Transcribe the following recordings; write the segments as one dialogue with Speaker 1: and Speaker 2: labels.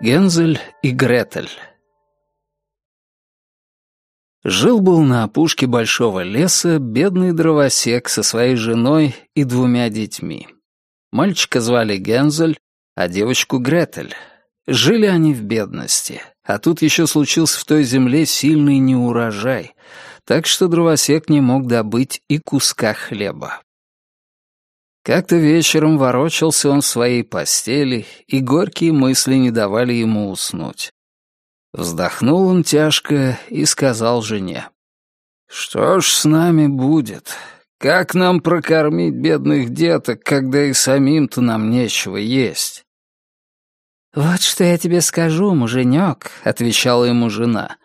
Speaker 1: Гензель и Гретель Жил-был на опушке большого леса бедный дровосек со своей женой и двумя детьми. Мальчика звали Гензель, а девочку Гретель. Жили они в бедности, а тут еще случился в той земле сильный неурожай, так что дровосек не мог добыть и куска хлеба. Как-то вечером ворочался он в своей постели, и горькие мысли не давали ему уснуть. Вздохнул он тяжко и сказал жене. «Что ж с нами будет? Как нам прокормить бедных деток, когда и самим-то нам нечего есть?»
Speaker 2: «Вот что я тебе скажу, муженек», — отвечала ему жена.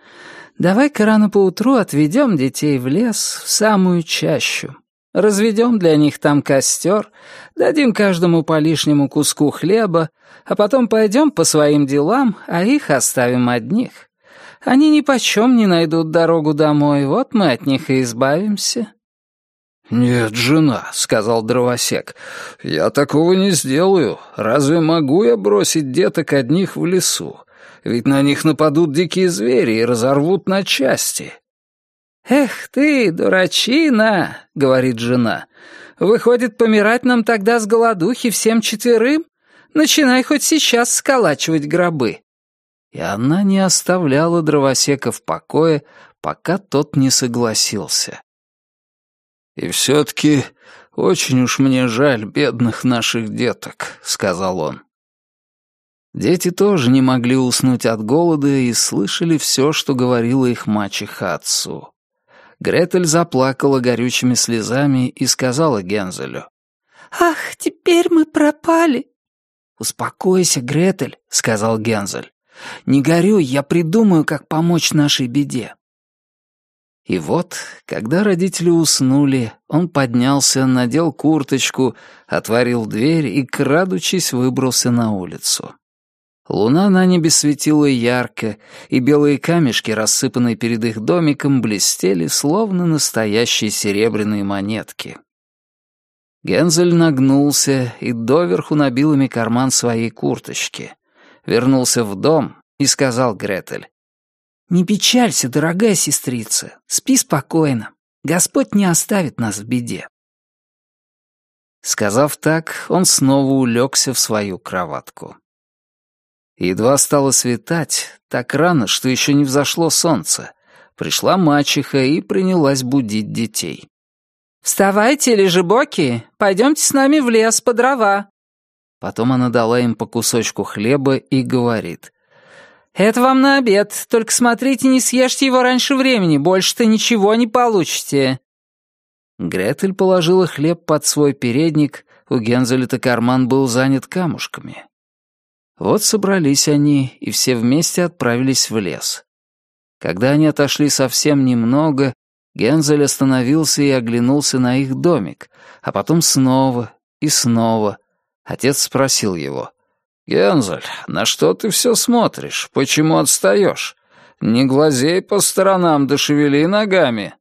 Speaker 2: «Давай-ка рано поутру отведем детей в лес, в самую чащу. Разведем для них там костер, дадим каждому по лишнему куску хлеба, а потом пойдем по своим делам, а их оставим одних. Они ни почем не найдут дорогу домой, вот мы от них и избавимся».
Speaker 1: «Нет, жена», — сказал дровосек, — «я такого не сделаю. Разве могу я бросить деток одних в лесу? Ведь на них нападут дикие звери и разорвут на части.
Speaker 2: «Эх ты, дурачина!» — говорит жена. «Выходит, помирать нам тогда с голодухи всем четверым? Начинай хоть сейчас сколачивать гробы».
Speaker 1: И она не оставляла дровосека в покое, пока тот не согласился. «И все-таки очень уж мне жаль бедных наших деток», — сказал он. Дети тоже не могли уснуть от голода и слышали все, что говорила их мачеха отцу. Гретель заплакала горючими слезами и сказала Гензелю.
Speaker 2: «Ах, теперь мы пропали!»
Speaker 1: «Успокойся, Гретель», — сказал Гензель. «Не горюй, я придумаю, как помочь нашей беде». И вот, когда родители уснули, он поднялся, надел курточку, отворил дверь и, крадучись, выбрался на улицу. Луна на небе светила ярко, и белые камешки, рассыпанные перед их домиком, блестели, словно настоящие серебряные монетки. Гензель нагнулся и доверху набил ими карман своей курточки. Вернулся в дом и сказал Гретель. «Не печалься, дорогая сестрица, спи спокойно. Господь не оставит нас в беде». Сказав так, он снова улегся в свою кроватку. Едва стало светать, так рано, что еще не взошло солнце. Пришла мачеха и принялась будить детей.
Speaker 2: «Вставайте, лежебоки, пойдемте с нами в лес по дрова».
Speaker 1: Потом она дала им по кусочку хлеба и говорит.
Speaker 2: «Это вам на обед, только смотрите, не съешьте его раньше времени, больше-то ничего не получите».
Speaker 1: Гретель положила хлеб под свой передник, у Гензеля-то карман был занят камушками. Вот собрались они, и все вместе отправились в лес. Когда они отошли совсем немного, Гензель остановился и оглянулся на их домик, а потом снова и снова. Отец спросил его. «Гензель, на что ты все смотришь? Почему отстаешь? Не глазей по сторонам, да шевели ногами».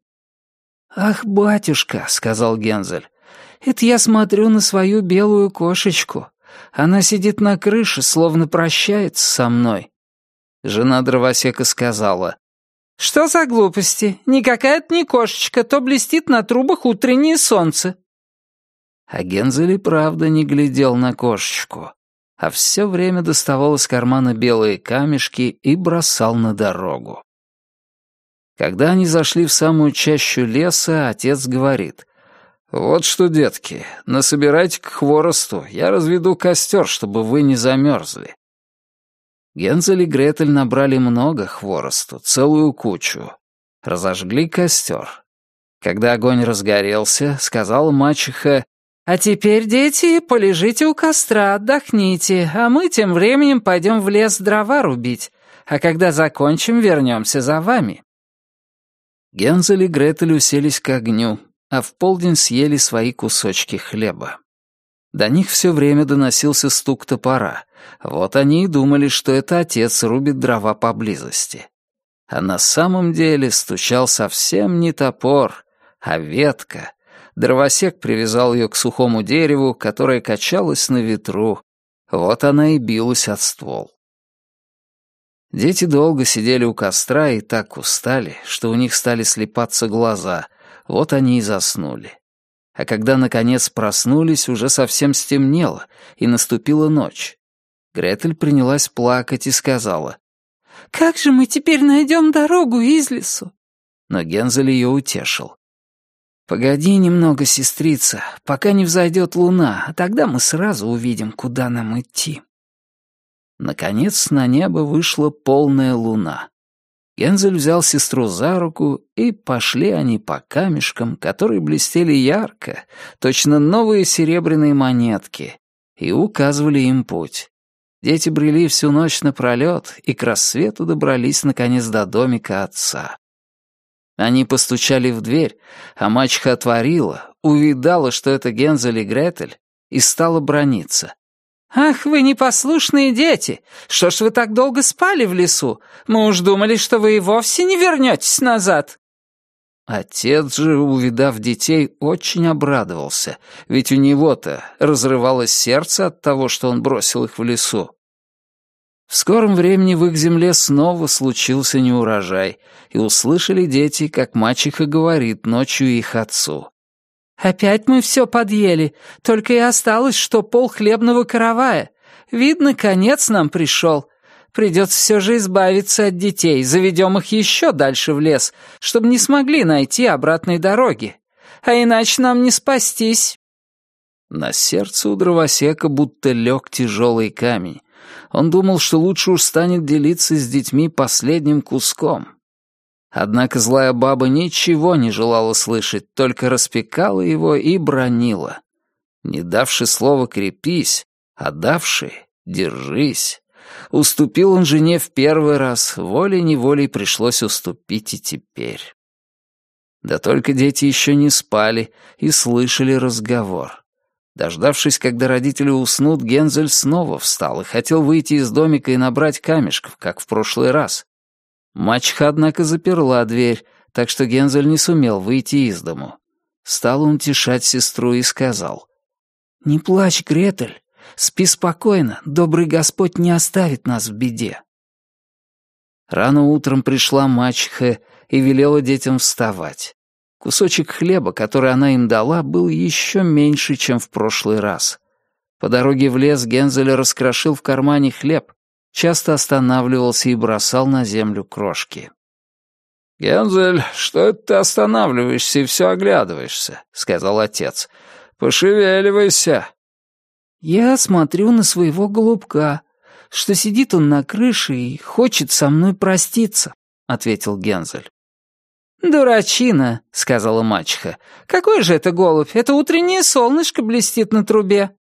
Speaker 2: «Ах, батюшка», — сказал Гензель, — «это я смотрю на свою белую кошечку. Она сидит на крыше, словно прощается со мной». Жена дровосека сказала. «Что за глупости? Никакая это не кошечка, то блестит на трубах утреннее солнце». А Гензель и правда не глядел на кошечку, а все время доставал из кармана белые камешки и бросал на дорогу. Когда они зашли в самую чащу леса, отец говорит, «Вот что, детки, насобирайте к хворосту, я разведу костер, чтобы вы не замерзли». Гензель и Гретель набрали много хворосту, целую кучу. Разожгли костер. Когда огонь разгорелся, сказала мачеха, «А теперь, дети, полежите у костра, отдохните, а мы тем временем пойдем в лес дрова рубить, а когда закончим, вернемся за вами». Гензель и Гретель уселись к огню, а в полдень съели свои кусочки хлеба. До них все время доносился стук топора. Вот они и думали, что это отец рубит дрова поблизости. А на самом деле стучал совсем не топор, а ветка. Дровосек привязал ее к сухому дереву, которое качалось на ветру. Вот она и билась от ствол.
Speaker 1: Дети долго сидели у костра и так устали, что у них стали слепаться глаза, вот они и заснули. А когда, наконец, проснулись, уже совсем стемнело, и наступила ночь. Гретель принялась плакать и сказала, «Как же мы теперь найдем дорогу из лесу?» Но Гензель ее утешил. «Погоди немного, сестрица, пока не взойдет луна, а тогда мы сразу увидим, куда нам идти». Наконец на небо вышла полная луна. Гензель взял сестру за руку, и пошли они по камешкам, которые блестели ярко, точно новые серебряные монетки, и указывали им путь. Дети брели всю ночь напролет, и к рассвету добрались наконец до домика отца. Они постучали в дверь, а мачеха отворила, увидала, что это Гензель и Гретель, и стала брониться. «Ах, вы непослушные дети! Что ж вы так долго спали в лесу? Мы уж думали, что вы и вовсе не вернетесь назад!» Отец же, увидав детей, очень обрадовался, ведь у него-то разрывалось сердце от того, что он бросил их в лесу. В скором времени в их земле снова случился неурожай, и услышали дети, как мачеха говорит ночью их отцу. «Опять мы все подъели, только и осталось, что пол хлебного каравая. Видно, конец нам пришел. Придется все же избавиться от детей, заведем их еще дальше в лес, чтобы не смогли найти обратной дороги. А иначе нам не спастись». На сердце у дровосека будто лег тяжелый камень. Он думал, что лучше уж станет делиться с детьми последним куском. Однако злая баба ничего не желала слышать, только распекала его и бронила. Не давши слова «крепись», а давши «держись». Уступил он жене в первый раз, волей-неволей пришлось уступить и теперь. Да только дети еще не спали и слышали разговор. Дождавшись, когда родители уснут, Гензель снова встал и хотел выйти из домика и набрать камешков, как в прошлый раз. Мачеха, однако, заперла дверь, так что Гензель не сумел выйти из дому. Стал он утешать сестру и сказал. «Не плачь, Гретель, спи спокойно, добрый Господь не оставит нас в беде». Рано утром пришла мачеха и велела детям вставать. Кусочек хлеба, который она им дала, был еще меньше, чем в прошлый раз. По дороге в лес Гензель раскрошил в кармане хлеб, часто останавливался и бросал на землю крошки. «Гензель, что это ты останавливаешься и все оглядываешься?» — сказал отец. «Пошевеливайся». «Я смотрю на своего голубка, что сидит он на крыше и хочет со мной проститься», — ответил Гензель. «Дурачина», — сказала мачеха. «Какой же это голубь? Это утреннее солнышко блестит на трубе»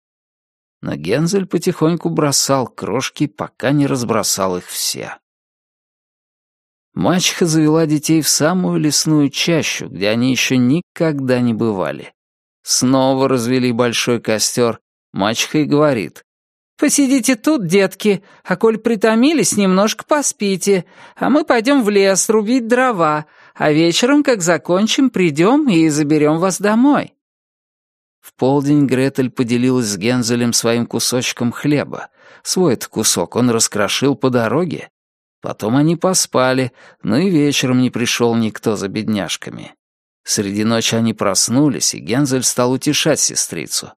Speaker 1: но Гензель потихоньку бросал крошки, пока не разбросал их все. Мачеха завела детей в самую лесную чащу, где они еще никогда не бывали. Снова развели большой костер. Мачеха и говорит. «Посидите тут, детки, а коль притомились, немножко поспите, а мы пойдем в лес рубить дрова, а вечером, как закончим, придем и заберем вас домой». В полдень Гретель поделилась с Гензелем своим кусочком хлеба. Свой-то кусок он раскрошил по дороге. Потом они поспали, но и вечером не пришел никто за бедняжками. Среди ночи они проснулись, и Гензель стал утешать сестрицу.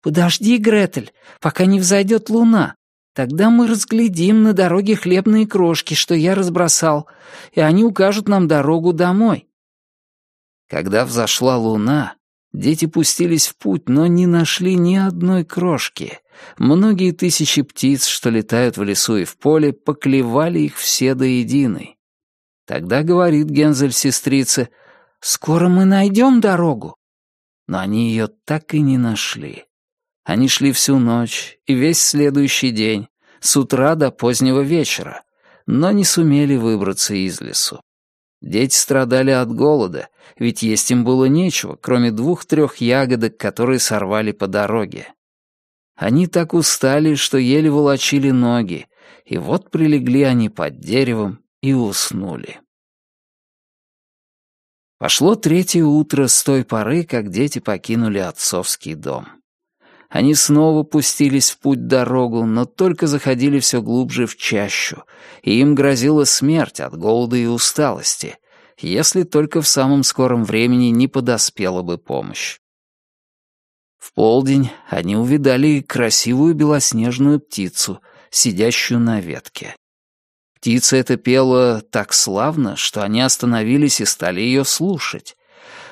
Speaker 1: «Подожди, Гретель, пока не взойдет луна. Тогда мы разглядим на дороге хлебные крошки, что я разбросал, и они укажут нам дорогу домой». Когда взошла луна, Дети пустились в путь, но не нашли ни одной крошки. Многие тысячи птиц, что летают в лесу и в поле, поклевали их все до единой. Тогда говорит Гензель сестрице, «Скоро мы найдем дорогу». Но они ее так и не нашли. Они шли всю ночь и весь следующий день, с утра до позднего вечера, но не сумели выбраться из лесу. Дети страдали от голода, ведь есть им было нечего, кроме двух-трех ягодок, которые сорвали по дороге. Они так устали, что еле волочили ноги, и вот прилегли они под деревом и уснули. Пошло третье утро с той поры, как дети покинули отцовский дом. Они снова пустились в путь-дорогу, но только заходили все глубже в чащу, и им грозила смерть от голода и усталости, если только в самом скором времени не подоспела бы помощь. В полдень они увидали красивую белоснежную птицу, сидящую на ветке. Птица эта пела так славно, что они остановились и стали ее слушать.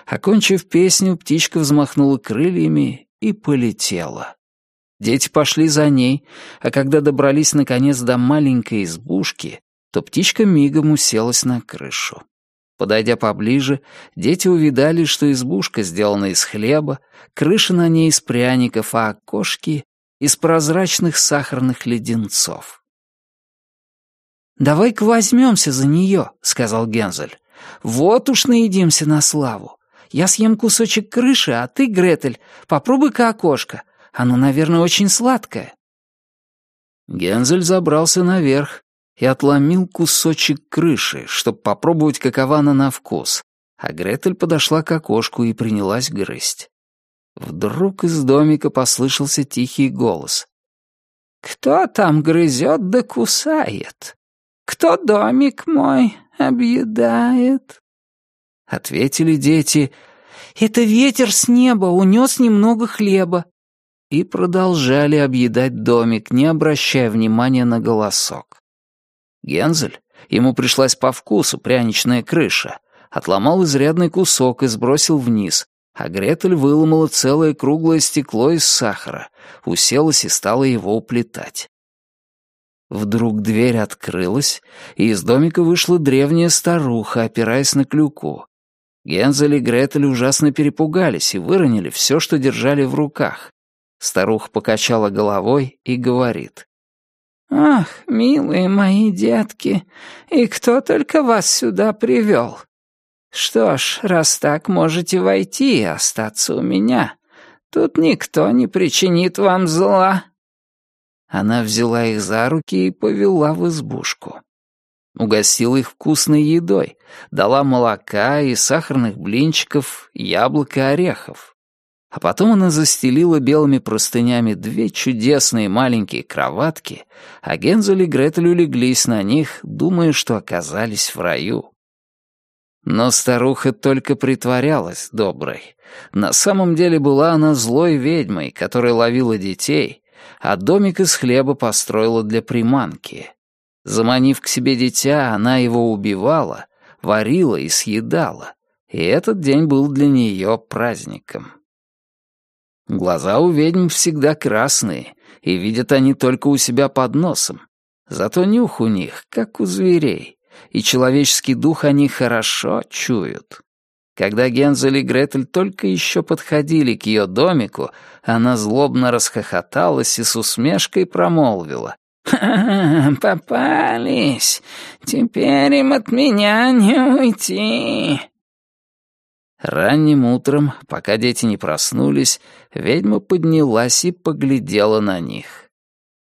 Speaker 1: Окончив песню, птичка взмахнула крыльями и полетела. Дети пошли за ней, а когда добрались наконец до маленькой избушки, то птичка мигом уселась на крышу. Подойдя поближе, дети увидали, что избушка сделана из хлеба, крыша на ней из пряников, а окошки — из прозрачных сахарных леденцов. «Давай-ка возьмемся за нее», — сказал Гензель. «Вот уж наедимся на славу. Я съем кусочек крыши, а ты, Гретель, попробуй-ка окошко. Оно, наверное, очень сладкое». Гензель забрался наверх и отломил кусочек крыши, чтобы попробовать, какова она на вкус, а Гретель подошла к окошку и принялась грызть. Вдруг из домика послышался тихий голос. «Кто там грызет да кусает? Кто домик мой объедает?» Ответили дети, «Это ветер с неба унес немного хлеба». И продолжали объедать домик, не обращая внимания на голосок. Гензель, ему пришлась по вкусу пряничная крыша, отломал изрядный кусок и сбросил вниз, а Гретель выломала целое круглое стекло из сахара, уселась и стала его уплетать. Вдруг дверь открылась, и из домика вышла древняя старуха, опираясь на клюку. Гензель и Гретель ужасно перепугались и выронили все, что держали в руках. Старуха покачала головой и говорит. «Ах, милые мои детки, и кто только вас сюда привел? Что ж, раз так, можете войти и остаться у меня. Тут никто не причинит вам зла». Она взяла их за руки и повела в избушку. Угостила их вкусной едой, дала молока и сахарных блинчиков, яблок и орехов. А потом она застелила белыми простынями две чудесные маленькие кроватки, а Гензель и Гретель улеглись на них, думая, что оказались в раю. Но старуха только притворялась доброй. На самом деле была она злой ведьмой, которая ловила детей, а домик из хлеба построила для приманки. Заманив к себе дитя, она его убивала, варила и съедала, и этот день был для нее праздником. Глаза у ведьм всегда красные, и видят они только у себя под носом. Зато нюх у них, как у зверей, и человеческий дух они хорошо чуют. Когда Гензель и Гретель только еще подходили к ее домику, она злобно расхохоталась и с усмешкой промолвила. попались. Теперь им от меня не уйти». Ранним утром, пока дети не проснулись, ведьма поднялась и поглядела на них.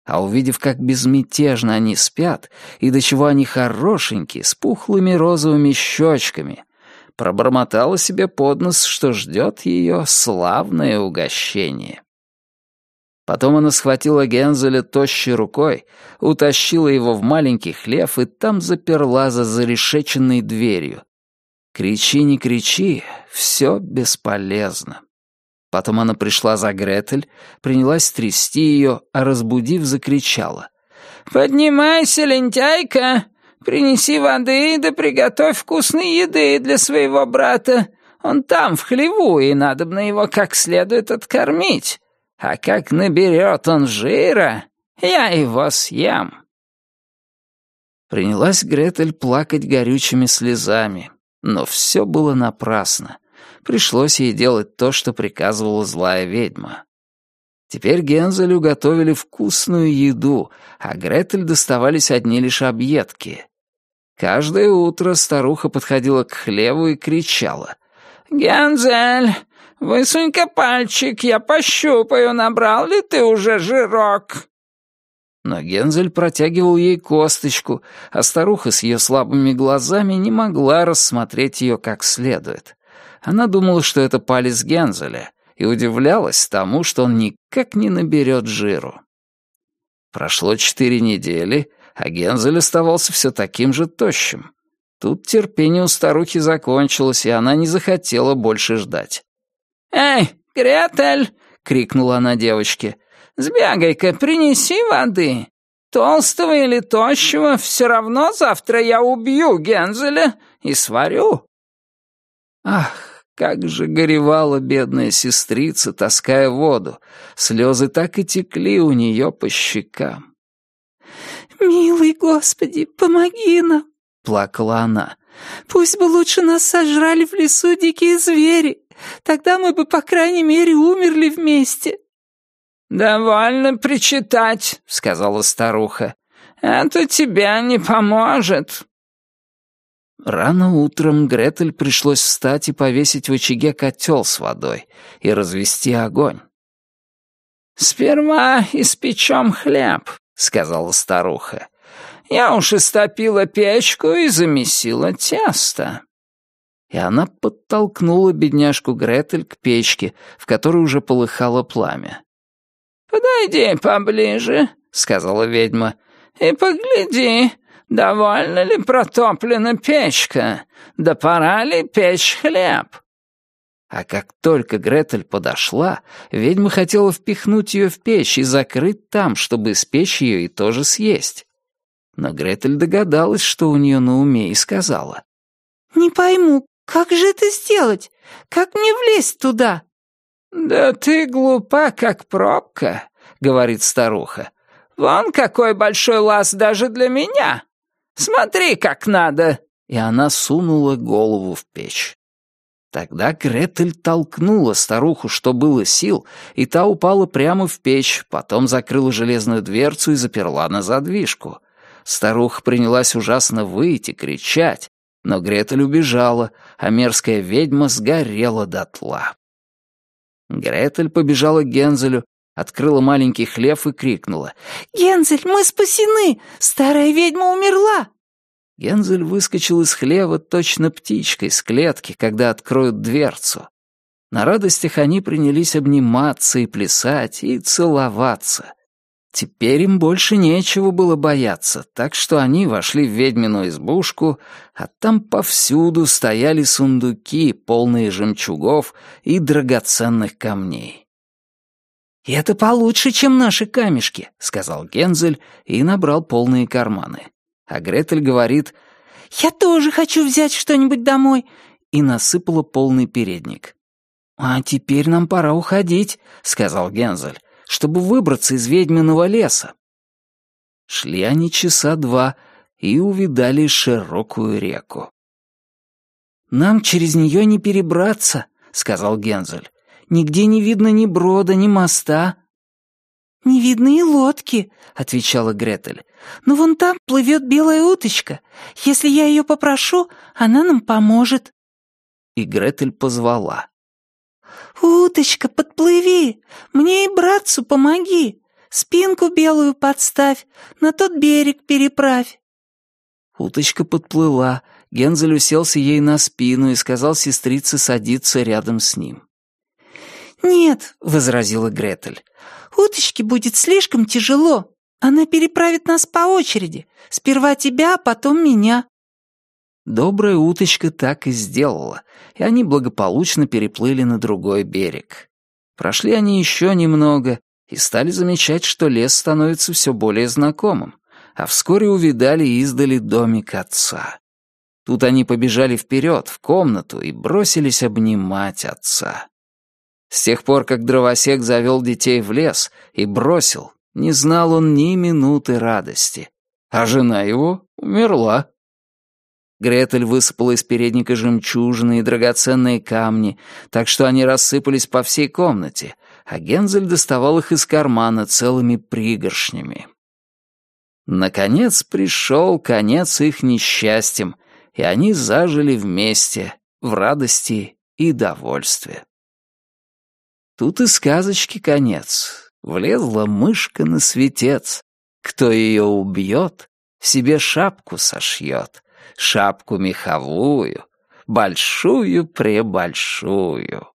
Speaker 1: А увидев, как безмятежно они спят, и до чего они хорошенькие, с пухлыми розовыми щечками, пробормотала себе под нос, что ждет ее славное угощение. Потом она схватила Гензеля тощей рукой, утащила его в маленький хлев и там заперла за зарешеченной дверью. Кричи, не кричи, все бесполезно. Потом она пришла за Гретель, принялась трясти ее, а разбудив, закричала. «Поднимайся, лентяйка! Принеси воды да приготовь вкусной еды для своего брата. Он там, в хлеву, и надо бы на его как следует откормить. А как наберет он жира, я его съем. Принялась Гретель плакать горючими слезами, но все было напрасно. Пришлось ей делать то, что приказывала злая ведьма. Теперь Гензелю готовили вкусную еду, а Гретель доставались одни лишь объедки. Каждое утро старуха подходила к хлеву и кричала. «Гензель, «Высунь-ка пальчик, я пощупаю, набрал ли ты уже жирок». Но Гензель протягивал ей косточку, а старуха с ее слабыми глазами не могла рассмотреть ее как следует. Она думала, что это палец Гензеля, и удивлялась тому, что он никак не наберет жиру. Прошло четыре недели, а Гензель оставался все таким же тощим. Тут терпение у старухи закончилось, и она не захотела больше ждать.
Speaker 2: «Эй, Гретель!» — крикнула она девочке. «Сбегай-ка, принеси воды. Толстого или тощего, все равно завтра я убью Гензеля и сварю».
Speaker 1: Ах, как же горевала бедная сестрица, таская воду. Слезы так и текли у нее по щекам.
Speaker 3: «Милый Господи, помоги нам!»
Speaker 1: — плакала она.
Speaker 3: «Пусть бы лучше нас сожрали в лесу дикие звери. Тогда мы бы, по крайней мере, умерли вместе».
Speaker 2: «Довольно причитать», — сказала старуха. «Это тебе не поможет».
Speaker 1: Рано утром Гретель пришлось встать и повесить в очаге котел с водой и развести огонь.
Speaker 2: «Сперва испечем хлеб», — сказала старуха. «Я уж истопила печку и замесила тесто»
Speaker 1: и она подтолкнула бедняжку Гретель к печке, в которой уже полыхало пламя.
Speaker 2: «Подойди поближе», — сказала ведьма, — «и погляди, довольно ли протоплена печка, да пора ли печь хлеб».
Speaker 1: А как только Гретель подошла, ведьма хотела впихнуть ее в печь и закрыть там, чтобы испечь ее и тоже съесть. Но Гретель догадалась, что у нее на уме, и сказала.
Speaker 3: «Не пойму, как же это сделать? Как мне влезть туда?»
Speaker 2: «Да ты глупа, как пробка», — говорит старуха. «Вон какой большой лаз даже для меня! Смотри, как надо!»
Speaker 1: И она сунула голову в печь. Тогда Гретель толкнула старуху, что было сил, и та упала прямо в печь, потом закрыла железную дверцу и заперла на задвижку. Старуха принялась ужасно выть и кричать, но Гретель убежала, а мерзкая ведьма сгорела дотла. Гретель побежала к Гензелю, открыла маленький хлев и крикнула.
Speaker 3: «Гензель, мы спасены! Старая ведьма умерла!»
Speaker 1: Гензель выскочил из хлева точно птичкой с клетки, когда откроют дверцу. На радостях они принялись обниматься и плясать, и целоваться. Теперь им больше нечего было бояться, так что они вошли в ведьмину избушку, а там повсюду стояли сундуки, полные жемчугов и драгоценных камней. «И это получше, чем наши камешки», — сказал Гензель и набрал полные карманы. А Гретель говорит,
Speaker 3: «Я тоже хочу взять что-нибудь домой»,
Speaker 1: и насыпала полный передник. «А теперь нам пора уходить», — сказал Гензель чтобы выбраться из ведьминого леса. Шли они часа два и увидали широкую реку. «Нам через нее не перебраться», — сказал Гензель. «Нигде не видно ни брода, ни моста».
Speaker 3: «Не видно и лодки», — отвечала Гретель. «Но вон там плывет белая уточка. Если я ее попрошу, она нам поможет».
Speaker 1: И Гретель позвала.
Speaker 3: «Уточка, подплыви! Мне и братцу помоги! Спинку белую подставь, на тот берег переправь!»
Speaker 1: Уточка подплыла, Гензель уселся ей на спину и сказал сестрице садиться рядом с ним.
Speaker 3: «Нет», — возразила Гретель, — «уточке будет слишком тяжело. Она переправит нас по очереди. Сперва тебя, а потом меня».
Speaker 1: Добрая уточка так и сделала, и они благополучно переплыли на другой берег. Прошли они еще немного и стали замечать, что лес становится все более знакомым, а вскоре увидали издали домик отца. Тут они побежали вперед, в комнату, и бросились обнимать отца. С тех пор, как дровосек завел детей в лес и бросил, не знал он ни минуты радости, а жена его умерла. Гретель высыпала из передника жемчужины и драгоценные камни, так что они рассыпались по всей комнате, а Гензель доставал их из кармана целыми пригоршнями. Наконец пришел конец их несчастьям, и они зажили вместе, в радости и довольстве. Тут и сказочки конец. Влезла мышка на светец. Кто ее убьет, себе шапку сошьет — шапку меховую, большую-пребольшую.